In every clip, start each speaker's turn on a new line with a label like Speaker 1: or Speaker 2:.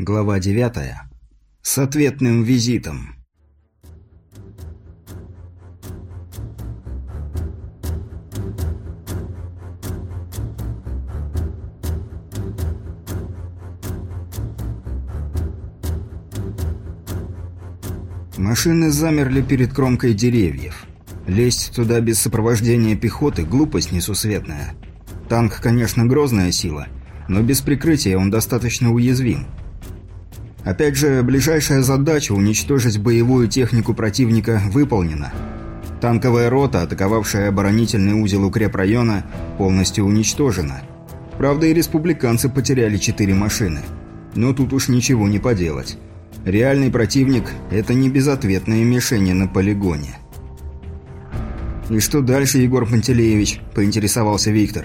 Speaker 1: Глава 9. С ответным визитом. Машины замерли перед кромкой деревьев. Лезть туда без сопровождения пехоты – глупость несусветная. Танк, конечно, грозная сила, но без прикрытия он достаточно уязвим. Опять же, ближайшая задача – уничтожить боевую технику противника – выполнена. Танковая рота, атаковавшая оборонительный узел укрепрайона, полностью уничтожена. Правда, и республиканцы потеряли четыре машины. Но тут уж ничего не поделать. Реальный противник – это не безответные мишени на полигоне. «И что дальше, Егор Пантелеевич?» – поинтересовался Виктор.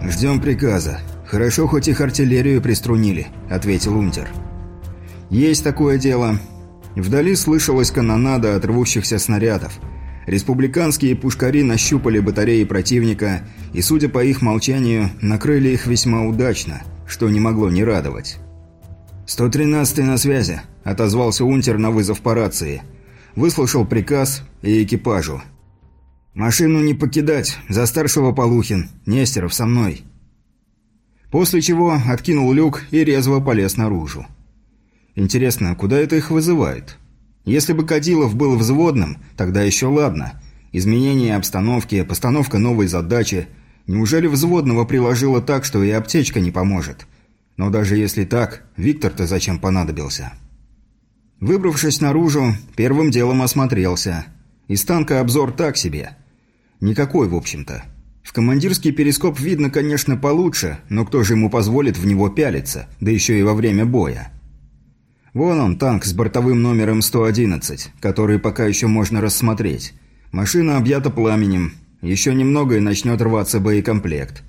Speaker 1: «Ждем приказа. Хорошо, хоть их артиллерию приструнили», – ответил Унтер. «Есть такое дело». Вдали слышалась канонада от рвущихся снарядов. Республиканские пушкари нащупали батареи противника и, судя по их молчанию, накрыли их весьма удачно, что не могло не радовать. «113-й на связи», – отозвался Унтер на вызов по рации. Выслушал приказ и экипажу. «Машину не покидать, за старшего Полухин, Нестеров со мной». После чего откинул люк и резво полез наружу. Интересно, куда это их вызывает? Если бы Кадилов был взводным, тогда еще ладно. Изменение обстановки, постановка новой задачи. Неужели взводного приложило так, что и аптечка не поможет? Но даже если так, Виктор-то зачем понадобился? Выбравшись наружу, первым делом осмотрелся. Из танка обзор так себе. Никакой, в общем-то. В командирский перископ видно, конечно, получше, но кто же ему позволит в него пялиться, да еще и во время боя? Вон он, танк с бортовым номером 111, который пока еще можно рассмотреть. Машина объята пламенем. Еще немного и начнет рваться боекомплект.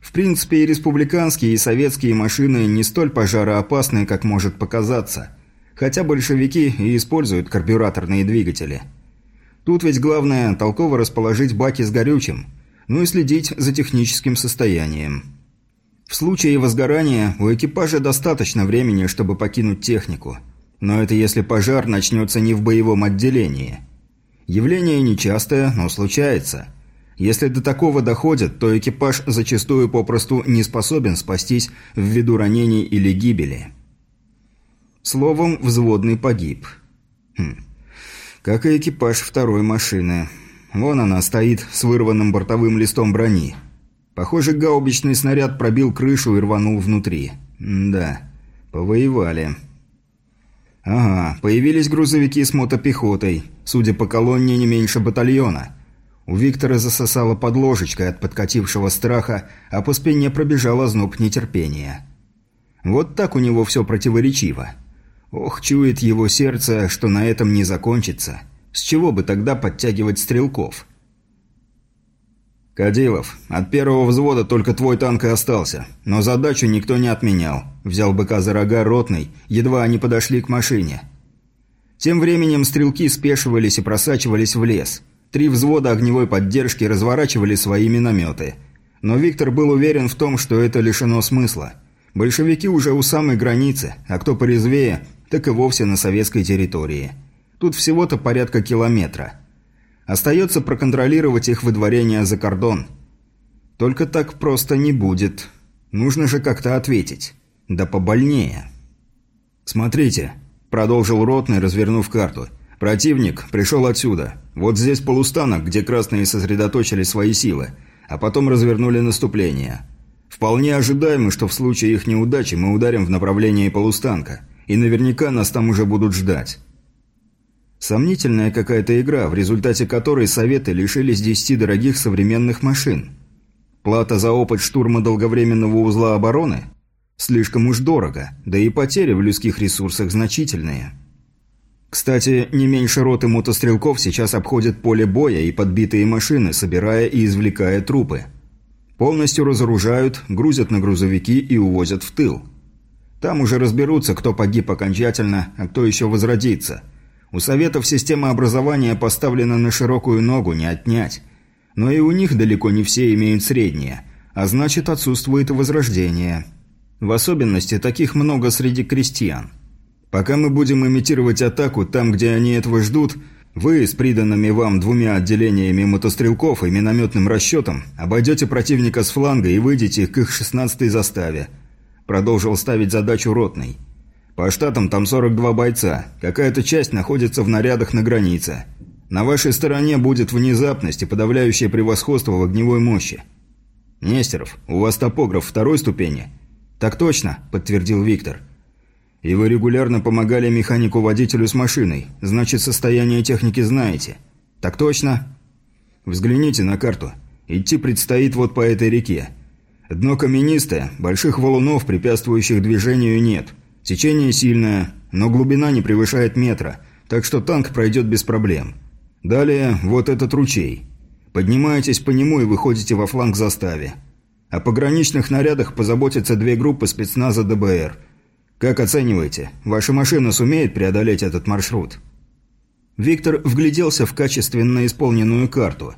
Speaker 1: В принципе, и республиканские, и советские машины не столь пожароопасны, как может показаться. Хотя большевики и используют карбюраторные двигатели. Тут ведь главное – толково расположить баки с горючим, ну и следить за техническим состоянием. В случае возгорания у экипажа достаточно времени, чтобы покинуть технику. Но это если пожар начнется не в боевом отделении. Явление нечастое, но случается – если до такого доходит, то экипаж зачастую попросту не способен спастись ввиду ранений или гибели. Словом, взводный погиб. Хм. Как и экипаж второй машины. Вон она стоит с вырванным бортовым листом брони. Похоже, гаубичный снаряд пробил крышу и рванул внутри. М да, повоевали. Ага, появились грузовики с мотопехотой. Судя по колонне, не меньше батальона. У Виктора засосало под ложечкой от подкатившего страха, а по спине пробежал озноб нетерпения. Вот так у него все противоречиво. Ох, чует его сердце, что на этом не закончится. С чего бы тогда подтягивать стрелков? «Кадилов, от первого взвода только твой танк и остался, но задачу никто не отменял», – взял быка за рога ротный, едва они подошли к машине. Тем временем стрелки спешивались и просачивались в лес – Три взвода огневой поддержки разворачивали свои минометы. Но Виктор был уверен в том, что это лишено смысла. Большевики уже у самой границы, а кто порезвее, так и вовсе на советской территории. Тут всего-то порядка километра. Остается проконтролировать их выдворение за кордон. Только так просто не будет. Нужно же как-то ответить. Да побольнее. «Смотрите», – продолжил Ротный, развернув карту – Противник пришел отсюда. Вот здесь полустанок, где красные сосредоточили свои силы, а потом развернули наступление. Вполне ожидаемо, что в случае их неудачи мы ударим в направлении полустанка, и наверняка нас там уже будут ждать. Сомнительная какая-то игра, в результате которой Советы лишились десяти дорогих современных машин. Плата за опыт штурма долговременного узла обороны? Слишком уж дорого, да и потери в людских ресурсах значительные. Кстати, не меньше роты мотострелков сейчас обходят поле боя и подбитые машины, собирая и извлекая трупы. Полностью разоружают, грузят на грузовики и увозят в тыл. Там уже разберутся, кто погиб окончательно, а кто еще возродится. У Советов система образования поставлена на широкую ногу, не отнять. Но и у них далеко не все имеют среднее, а значит отсутствует возрождение. В особенности таких много среди крестьян. Пока мы будем имитировать атаку там, где они этого ждут, вы с приданными вам двумя отделениями мотострелков и минометным расчетом обойдете противника с фланга и выйдете к их 16-й заставе. Продолжил ставить задачу ротный. По штатам там 42 бойца, какая-то часть находится в нарядах на границе. На вашей стороне будет внезапность и подавляющее превосходство в огневой мощи. «Нестеров, у вас топограф второй ступени?» «Так точно», – подтвердил Виктор. «И вы регулярно помогали механику-водителю с машиной. Значит, состояние техники знаете». «Так точно». «Взгляните на карту. Идти предстоит вот по этой реке. Дно каменистое, больших валунов, препятствующих движению, нет. Течение сильное, но глубина не превышает метра, так что танк пройдет без проблем. Далее вот этот ручей. Поднимаетесь по нему и выходите во фланг заставе. О пограничных нарядах позаботятся две группы спецназа ДБР. Как оцениваете, ваша машина сумеет преодолеть этот маршрут? Виктор вгляделся в качественно исполненную карту.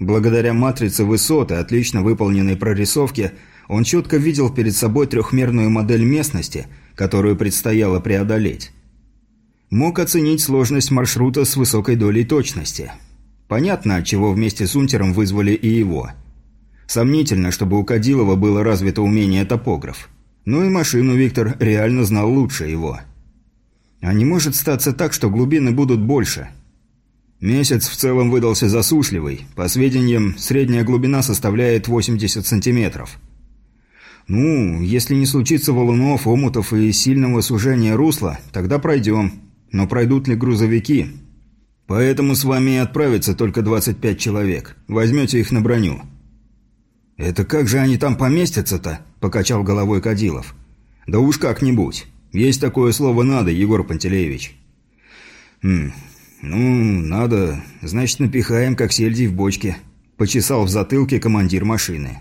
Speaker 1: Благодаря матрице высоты, отлично выполненной прорисовке, он четко видел перед собой трехмерную модель местности, которую предстояло преодолеть. Мог оценить сложность маршрута с высокой долей точности. Понятно, чего вместе с Унтером вызвали и его – Сомнительно, чтобы у Кадилова было развито умение топограф. Ну и машину Виктор реально знал лучше его. А не может статься так, что глубины будут больше. Месяц в целом выдался засушливый. По сведениям, средняя глубина составляет 80 сантиметров. Ну, если не случится валунов, омутов и сильного сужения русла, тогда пройдем. Но пройдут ли грузовики? Поэтому с вами и отправится только 25 человек. Возьмете их на броню. «Это как же они там поместятся-то?» – покачал головой Кадилов. «Да уж как-нибудь. Есть такое слово «надо», Егор Пантелеевич». «Хм, ну, надо. Значит, напихаем, как сельди в бочке», – почесал в затылке командир машины.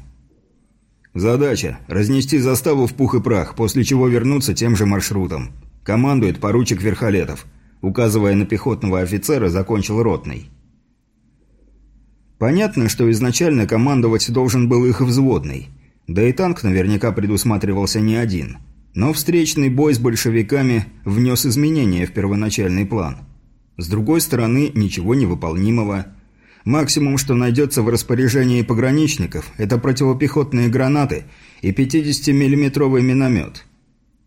Speaker 1: «Задача – разнести заставу в пух и прах, после чего вернуться тем же маршрутом. Командует поручик Верхолетов», – указывая на пехотного офицера, закончил ротный. Понятно, что изначально командовать должен был их взводный. Да и танк наверняка предусматривался не один. Но встречный бой с большевиками внес изменения в первоначальный план. С другой стороны, ничего невыполнимого. Максимум, что найдется в распоряжении пограничников, это противопехотные гранаты и 50-миллиметровый миномет.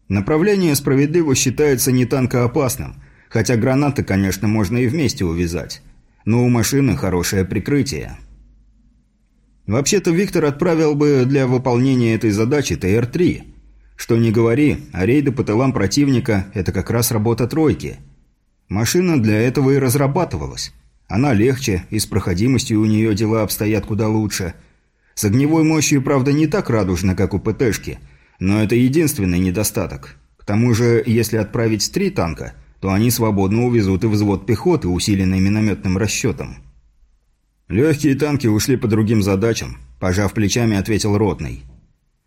Speaker 1: Направление справедливо считается не танкоопасным, хотя гранаты, конечно, можно и вместе увязать но у машины хорошее прикрытие. Вообще-то Виктор отправил бы для выполнения этой задачи ТР-3. Что не говори, а рейды по тылам противника – это как раз работа тройки. Машина для этого и разрабатывалась. Она легче, и с проходимостью у нее дела обстоят куда лучше. С огневой мощью, правда, не так радужно, как у ПТшки, но это единственный недостаток. К тому же, если отправить три танка – то они свободно увезут и взвод пехоты, усиленный минометным расчетом. «Легкие танки ушли по другим задачам», – пожав плечами, ответил Ротный.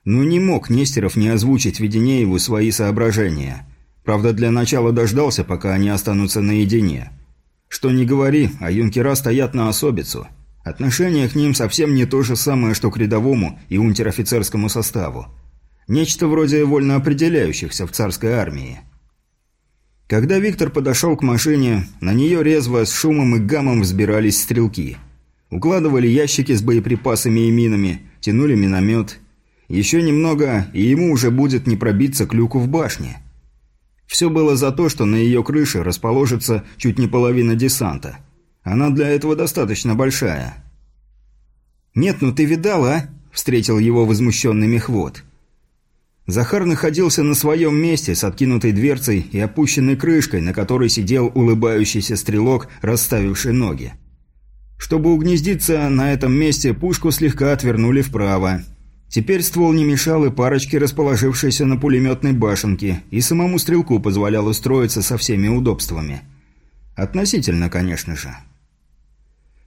Speaker 1: Ну не мог Нестеров не озвучить Веденееву свои соображения. Правда, для начала дождался, пока они останутся наедине. Что не говори, а юнкера стоят на особицу. Отношение к ним совсем не то же самое, что к рядовому и унтер-офицерскому составу. Нечто вроде вольно определяющихся в царской армии. Когда Виктор подошел к машине, на нее резво, с шумом и гамом взбирались стрелки. Укладывали ящики с боеприпасами и минами, тянули миномет. Еще немного, и ему уже будет не пробиться к люку в башне. Все было за то, что на ее крыше расположится чуть не половина десанта. Она для этого достаточно большая. «Нет, ну ты видал, а?» – встретил его возмущенный мехвод. Захар находился на своем месте с откинутой дверцей и опущенной крышкой, на которой сидел улыбающийся стрелок, расставивший ноги. Чтобы угнездиться на этом месте, пушку слегка отвернули вправо. Теперь ствол не мешал и парочке, расположившейся на пулеметной башенке, и самому стрелку позволял устроиться со всеми удобствами. Относительно, конечно же.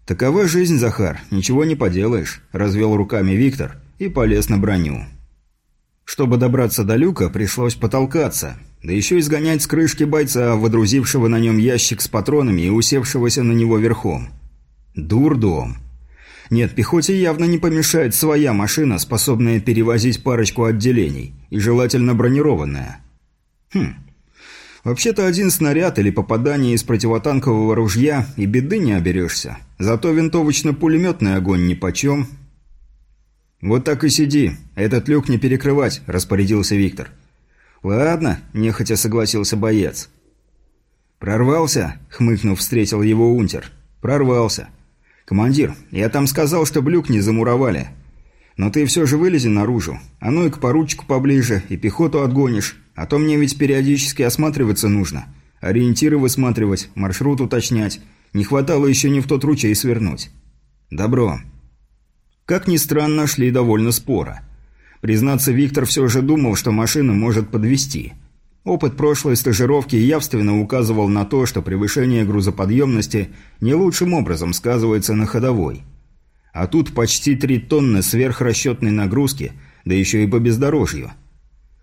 Speaker 1: «Такова жизнь, Захар, ничего не поделаешь», – развел руками Виктор и полез на броню. Чтобы добраться до люка, пришлось потолкаться, да еще изгонять с крышки бойца, водрузившего на нем ящик с патронами и усевшегося на него верхом. Дурдом. Нет, пехоте явно не помешает своя машина, способная перевозить парочку отделений, и желательно бронированная. Хм. Вообще-то один снаряд или попадание из противотанкового ружья и беды не оберешься. Зато винтовочно-пулеметный огонь нипочем. «Вот так и сиди. Этот люк не перекрывать», – распорядился Виктор. «Ладно», – нехотя согласился боец. «Прорвался?» – хмыкнув, встретил его унтер. «Прорвался. «Командир, я там сказал, что блюк не замуровали. Но ты все же вылези наружу. А ну и к поручику поближе, и пехоту отгонишь. А то мне ведь периодически осматриваться нужно. Ориентиры высматривать, маршрут уточнять. Не хватало еще не в тот ручей свернуть». «Добро». Как ни странно, шли довольно споро. Признаться, Виктор все же думал, что машина может подвести – Опыт прошлой стажировки явственно указывал на то, что превышение грузоподъемности не лучшим образом сказывается на ходовой. А тут почти три тонны сверхрасчетной нагрузки, да еще и по бездорожью.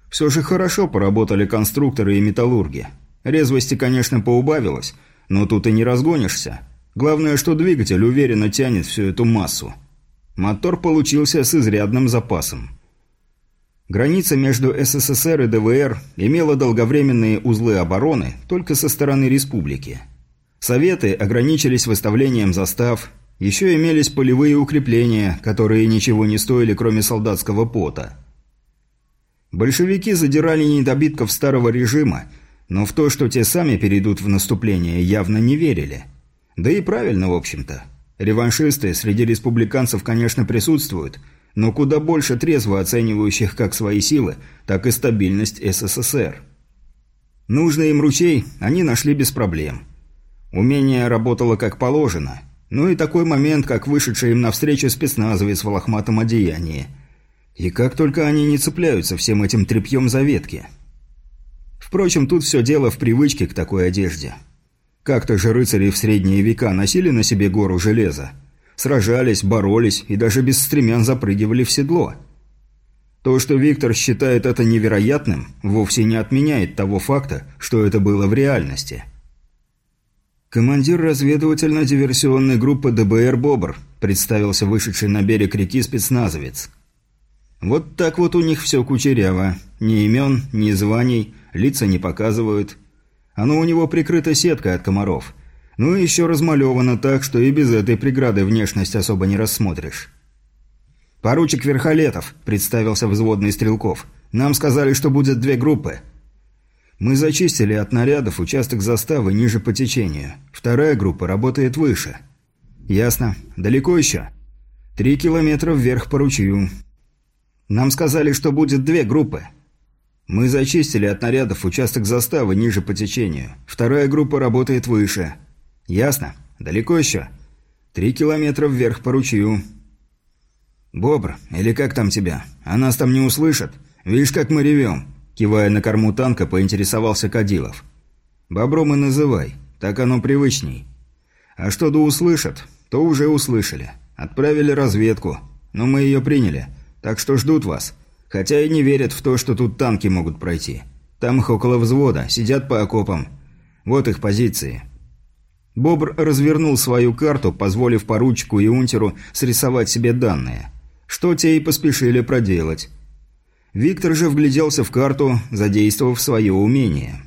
Speaker 1: Все же хорошо поработали конструкторы и металлурги. Резвости, конечно, поубавилось, но тут и не разгонишься. Главное, что двигатель уверенно тянет всю эту массу. Мотор получился с изрядным запасом. Граница между СССР и ДВР имела долговременные узлы обороны только со стороны республики. Советы ограничились выставлением застав, еще имелись полевые укрепления, которые ничего не стоили, кроме солдатского пота. Большевики задирали недобитков старого режима, но в то, что те сами перейдут в наступление, явно не верили. Да и правильно, в общем-то. Реваншисты среди республиканцев, конечно, присутствуют – но куда больше трезво оценивающих как свои силы, так и стабильность СССР. Нужный им ручей они нашли без проблем. Умение работало как положено. Ну и такой момент, как вышедший им навстречу спецназовец в лохматом одеянии. И как только они не цепляются всем этим тряпьем за ветки. Впрочем, тут все дело в привычке к такой одежде. Как-то же рыцари в средние века носили на себе гору железа, Сражались, боролись и даже без стремян запрыгивали в седло. То, что Виктор считает это невероятным, вовсе не отменяет того факта, что это было в реальности. «Командир разведывательно-диверсионной группы ДБР «Бобр», представился вышедший на берег реки спецназовец. Вот так вот у них все кучеряво. Ни имен, ни званий, лица не показывают. Оно у него прикрыто сеткой от комаров – ну и еще размалевано так, что и без этой преграды внешность особо не рассмотришь. «Поручик Верхолетов», – представился взводный Стрелков. «Нам сказали, что будет две группы». «Мы зачистили от нарядов участок заставы ниже по течению. Вторая группа работает выше». «Ясно. Далеко еще?» «Три километра вверх по ручью». «Нам сказали, что будет две группы». «Мы зачистили от нарядов участок заставы ниже по течению. Вторая группа работает выше». «Ясно. Далеко еще?» «Три километра вверх по ручью». «Бобр, или как там тебя? А нас там не услышат? Видишь, как мы ревем?» Кивая на корму танка, поинтересовался Кадилов. «Бобром и называй. Так оно привычней. А что до услышат, то уже услышали. Отправили разведку, но мы ее приняли. Так что ждут вас. Хотя и не верят в то, что тут танки могут пройти. Там их около взвода, сидят по окопам. Вот их позиции. Бобр развернул свою карту, позволив поручику и унтеру срисовать себе данные. Что те и поспешили проделать. Виктор же вгляделся в карту, задействовав свое умение.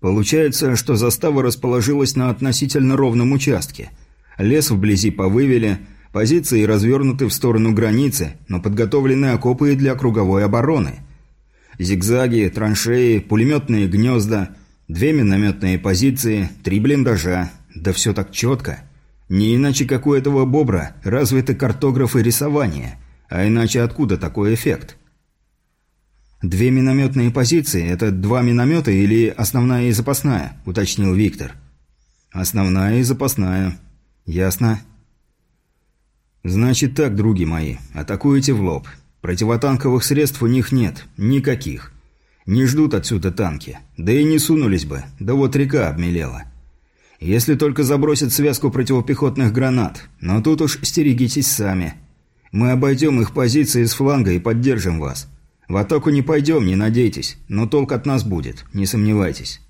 Speaker 1: Получается, что застава расположилась на относительно ровном участке. Лес вблизи повывели, позиции развернуты в сторону границы, но подготовлены окопы для круговой обороны. Зигзаги, траншеи, пулеметные гнезда – Две минометные позиции, три блиндажа. Да все так четко. Не иначе как у этого бобра развиты картографы рисования. А иначе откуда такой эффект? «Две минометные позиции – это два миномета или основная и запасная?» – уточнил Виктор. «Основная и запасная. Ясно». «Значит так, други мои, атакуете в лоб. Противотанковых средств у них нет. Никаких. Не ждут отсюда танки. Да и не сунулись бы. Да вот река обмелела. Если только забросят связку противопехотных гранат. Но тут уж стерегитесь сами. Мы обойдем их позиции с фланга и поддержим вас. В атаку не пойдем, не надейтесь. Но толк от нас будет, не сомневайтесь.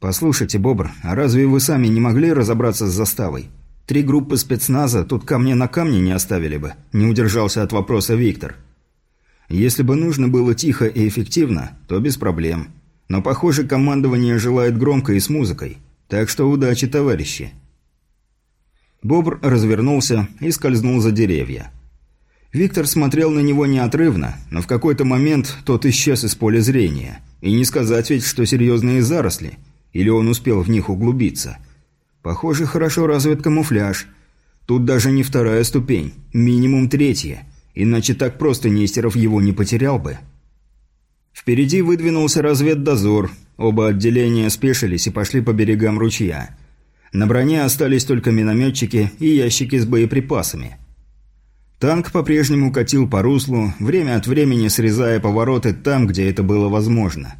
Speaker 1: «Послушайте, Бобр, а разве вы сами не могли разобраться с заставой? Три группы спецназа тут камня на камне не оставили бы, не удержался от вопроса Виктор. Если бы нужно было тихо и эффективно, то без проблем. Но, похоже, командование желает громко и с музыкой. Так что удачи, товарищи. Бобр развернулся и скользнул за деревья. Виктор смотрел на него неотрывно, но в какой-то момент тот исчез из поля зрения. И не сказать ведь, что серьезные заросли. Или он успел в них углубиться. Похоже, хорошо развит камуфляж. Тут даже не вторая ступень, минимум третья. Иначе так просто Нестеров его не потерял бы. Впереди выдвинулся разведдозор. Оба отделения спешились и пошли по берегам ручья. На броне остались только минометчики и ящики с боеприпасами. Танк по-прежнему катил по руслу, время от времени срезая повороты там, где это было возможно.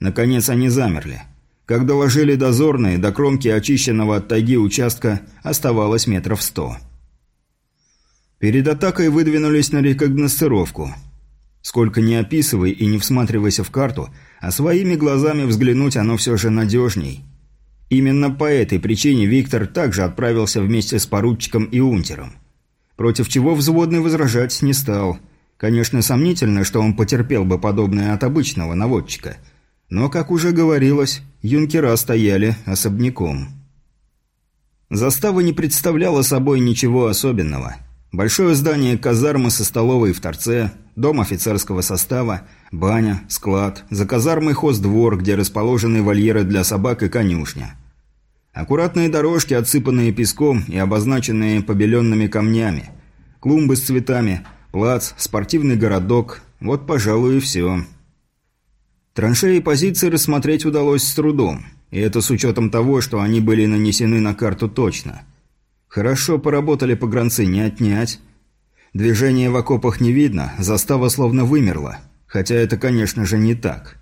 Speaker 1: Наконец они замерли. Как доложили дозорные, до кромки очищенного от тайги участка оставалось метров сто. Перед атакой выдвинулись на рекогносцировку. Сколько ни описывай и не всматривайся в карту, а своими глазами взглянуть оно все же надежней. Именно по этой причине Виктор также отправился вместе с поручиком и унтером. Против чего взводный возражать не стал. Конечно, сомнительно, что он потерпел бы подобное от обычного наводчика – но, как уже говорилось, юнкера стояли особняком. Застава не представляла собой ничего особенного. Большое здание казармы со столовой в торце, дом офицерского состава, баня, склад, за казармой хоздвор, где расположены вольеры для собак и конюшня. Аккуратные дорожки, отсыпанные песком и обозначенные побеленными камнями, клумбы с цветами, плац, спортивный городок – вот, пожалуй, и все. Траншеи и позиции рассмотреть удалось с трудом, и это с учетом того, что они были нанесены на карту точно. Хорошо поработали погранцы, не отнять. Движения в окопах не видно, застава словно вымерла, хотя это, конечно же, не так.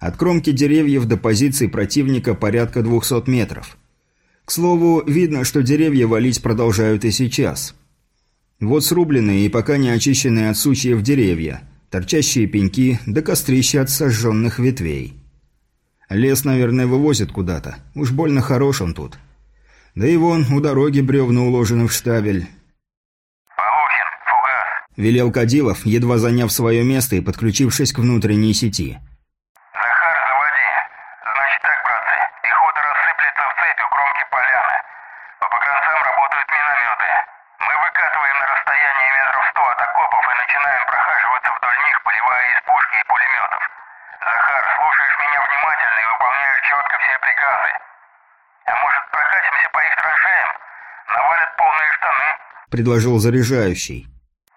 Speaker 1: От кромки деревьев до позиции противника порядка 200 метров. К слову, видно, что деревья валить продолжают и сейчас. Вот срубленные и пока не очищенные от сучьев деревья – торчащие пеньки да кострища от сожженных ветвей. Лес, наверное, вывозят куда-то. Уж больно хорош он тут. Да и вон, у дороги бревна уложены в штабель.
Speaker 2: «Полухин, фугас!»
Speaker 1: – велел Кадилов, едва заняв свое место и подключившись к внутренней сети.
Speaker 2: «Захар, заводи. Значит так, братцы, пехота рассыплется в цепь у кромки поляны. По погранцам работают минометы. Мы выкатываем на расстояние метров сто от окопов и начинаем прохаживаться вдоль них, поливая из пушки и пулеметов. Захар, слушаешь меня внимательно и выполняешь четко все приказы. А может, прокатимся по их траншеям? Навалят полные штаны, –
Speaker 1: предложил заряжающий.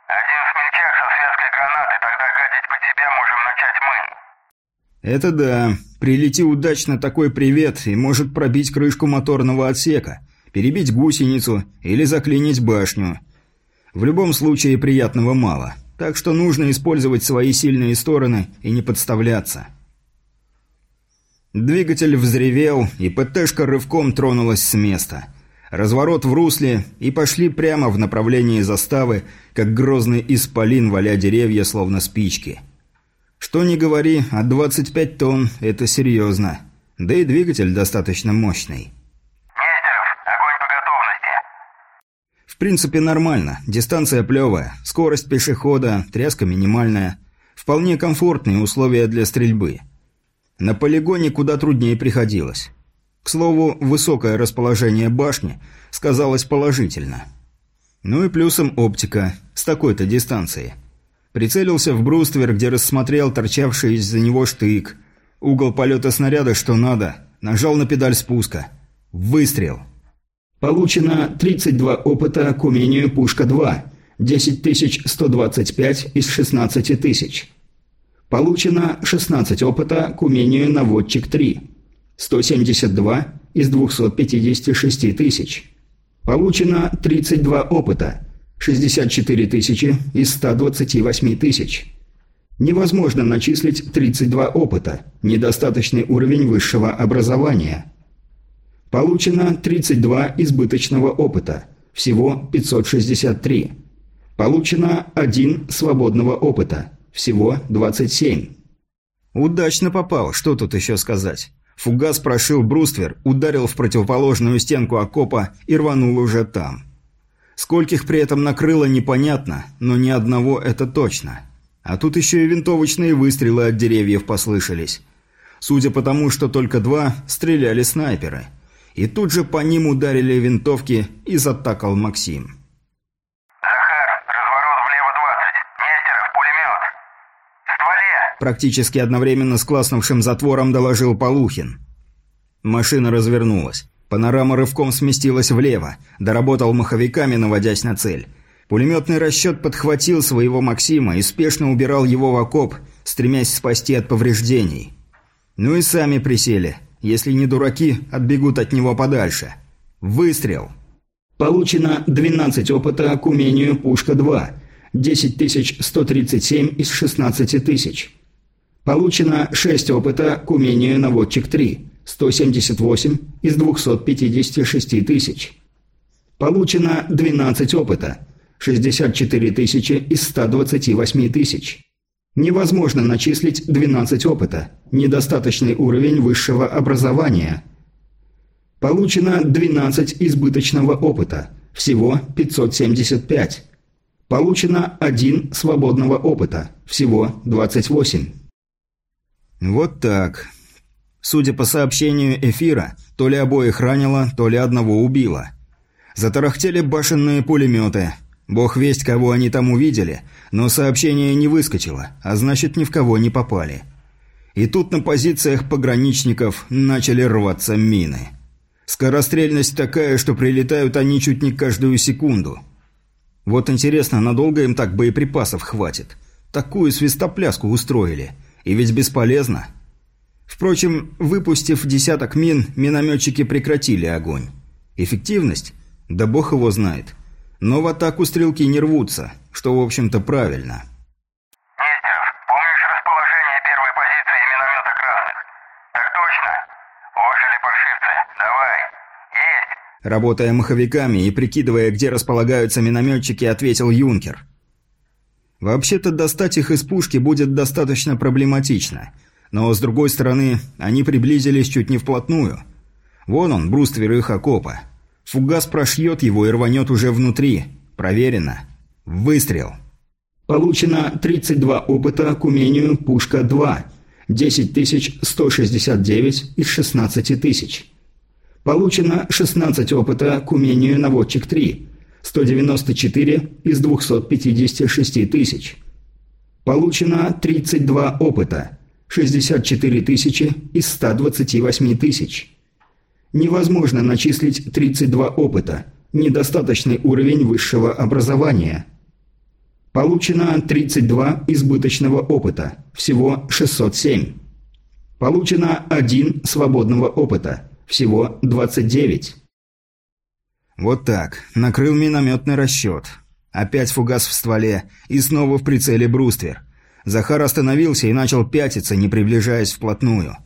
Speaker 2: Один смельчак со связкой гранаты, тогда гадить под себя можем начать мы.
Speaker 1: Это да. Прилети удачно такой привет и может пробить крышку моторного отсека, перебить гусеницу или заклинить башню. В любом случае приятного мало. Так что нужно использовать свои сильные стороны и не подставляться. Двигатель взревел, и ПТшка рывком тронулась с места. Разворот в русле, и пошли прямо в направлении заставы, как грозный исполин, валя деревья, словно спички. Что ни говори, а 25 тонн – это серьезно. Да и двигатель достаточно мощный.
Speaker 2: Нестеров, огонь по готовности.
Speaker 1: В принципе, нормально. Дистанция плевая, скорость пешехода, тряска минимальная. Вполне комфортные условия для стрельбы. На полигоне куда труднее приходилось. К слову, высокое расположение башни сказалось положительно. Ну и плюсом оптика, с такой-то дистанции. Прицелился в бруствер, где рассмотрел торчавший из-за него штык. Угол полета снаряда что надо. Нажал на педаль спуска. Выстрел. Получено 32 опыта к умению «Пушка-2». 10125 из 16 тысяч. Получено 16 опыта к умению «Наводчик-3». 172 из 256 тысяч. Получено 32 опыта. 64 тысячи из 128 тысяч. Невозможно начислить 32 опыта. Недостаточный уровень высшего образования. Получено 32 избыточного опыта. Всего 563. Получено 1 свободного опыта. Всего 27. Удачно попал, что тут еще сказать. Фугас прошил бруствер, ударил в противоположную стенку окопа и рванул уже там. Скольких при этом накрыло непонятно, но ни одного это точно. А тут еще и винтовочные выстрелы от деревьев послышались. Судя по тому, что только два, стреляли снайперы. И тут же по ним ударили винтовки и затакал Максим.
Speaker 2: Захар, разворот влево 20. Нестеров, пулемет. Стволе!
Speaker 1: Практически одновременно с класснувшим затвором доложил Полухин. Машина развернулась. Панорама рывком сместилась влево, доработал маховиками, наводясь на цель. Пулеметный расчет подхватил своего Максима и спешно убирал его в окоп, стремясь спасти от повреждений. Ну и сами присели. Если не дураки, отбегут от него подальше. Выстрел. Получено 12 опыта к умению «Пушка-2». 10137 из 16 тысяч. Получено 6 опыта к умению «Наводчик-3». 178 из 256 тысяч. Получено 12 опыта, 64 тысячи из 128 тысяч. Невозможно начислить 12 опыта, недостаточный уровень высшего образования. Получено 12 избыточного опыта, всего 575. Получено 1 свободного опыта, всего 28. Вот так. Судя по сообщению эфира, то ли обоих ранило, то ли одного убило. Затарахтели башенные пулеметы. Бог весть, кого они там увидели, но сообщение не выскочило, а значит, ни в кого не попали. И тут на позициях пограничников начали рваться мины. Скорострельность такая, что прилетают они чуть не каждую секунду. Вот интересно, надолго им так боеприпасов хватит? Такую свистопляску устроили. И ведь бесполезно. Впрочем, выпустив десяток мин, минометчики прекратили огонь. Эффективность? Да бог его знает. Но в атаку стрелки не рвутся, что, в общем-то, правильно.
Speaker 2: Нестеров, помнишь расположение первой позиции миномета красных? Так точно. Ожили паршивцы. Давай. Есть.
Speaker 1: Работая маховиками и прикидывая, где располагаются минометчики, ответил юнкер. Вообще-то достать их из пушки будет достаточно проблематично – но, с другой стороны, они приблизились чуть не вплотную. Вон он, бруствер их окопа. Фугас прошьет его и рванет уже внутри. Проверено. Выстрел. Получено 32 опыта к умению «Пушка-2». 10169 из 16 тысяч. Получено 16 опыта к умению «Наводчик-3». 194 из 256 тысяч. Получено 32 опыта. 64 тысячи из 128 тысяч. Невозможно начислить 32 опыта, недостаточный уровень высшего образования. Получено 32 избыточного опыта, всего 607. Получено 1 свободного опыта, всего 29. Вот так, накрыл минометный расчет. Опять фугас в стволе и снова в прицеле бруствер – Захар остановился и начал пятиться, не приближаясь вплотную.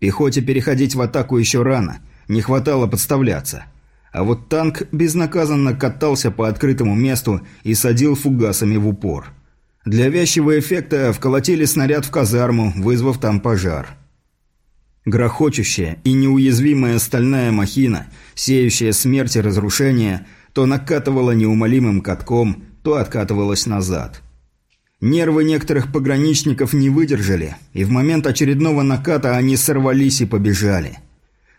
Speaker 1: Пехоте переходить в атаку еще рано, не хватало подставляться. А вот танк безнаказанно катался по открытому месту и садил фугасами в упор. Для вязчего эффекта вколотили снаряд в казарму, вызвав там пожар. Грохочущая и неуязвимая стальная махина, сеющая смерть и разрушение, то накатывала неумолимым катком, то откатывалась назад – Нервы некоторых пограничников не выдержали, и в момент очередного наката они сорвались и побежали.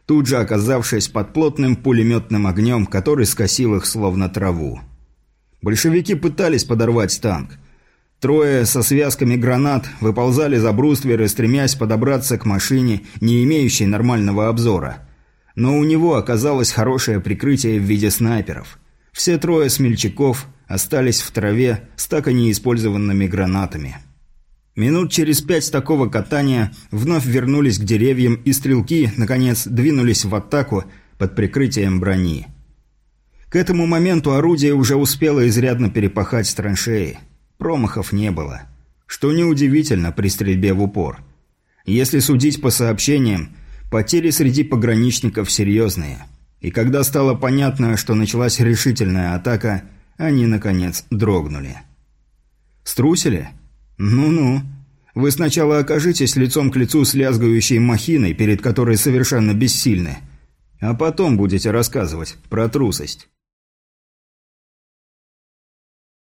Speaker 1: Тут же оказавшись под плотным пулеметным огнем, который скосил их словно траву. Большевики пытались подорвать танк. Трое со связками гранат выползали за брустверы, стремясь подобраться к машине, не имеющей нормального обзора. Но у него оказалось хорошее прикрытие в виде снайперов. Все трое смельчаков остались в траве с так и неиспользованными гранатами. Минут через пять такого катания вновь вернулись к деревьям, и стрелки, наконец, двинулись в атаку под прикрытием брони. К этому моменту орудие уже успело изрядно перепахать траншеи. Промахов не было. Что неудивительно при стрельбе в упор. Если судить по сообщениям, потери среди пограничников серьезные. И когда стало понятно, что началась решительная атака, они, наконец, дрогнули. Струсили? Ну-ну. Вы сначала окажитесь лицом к лицу с лязгающей махиной, перед которой совершенно бессильны, а потом будете рассказывать про трусость.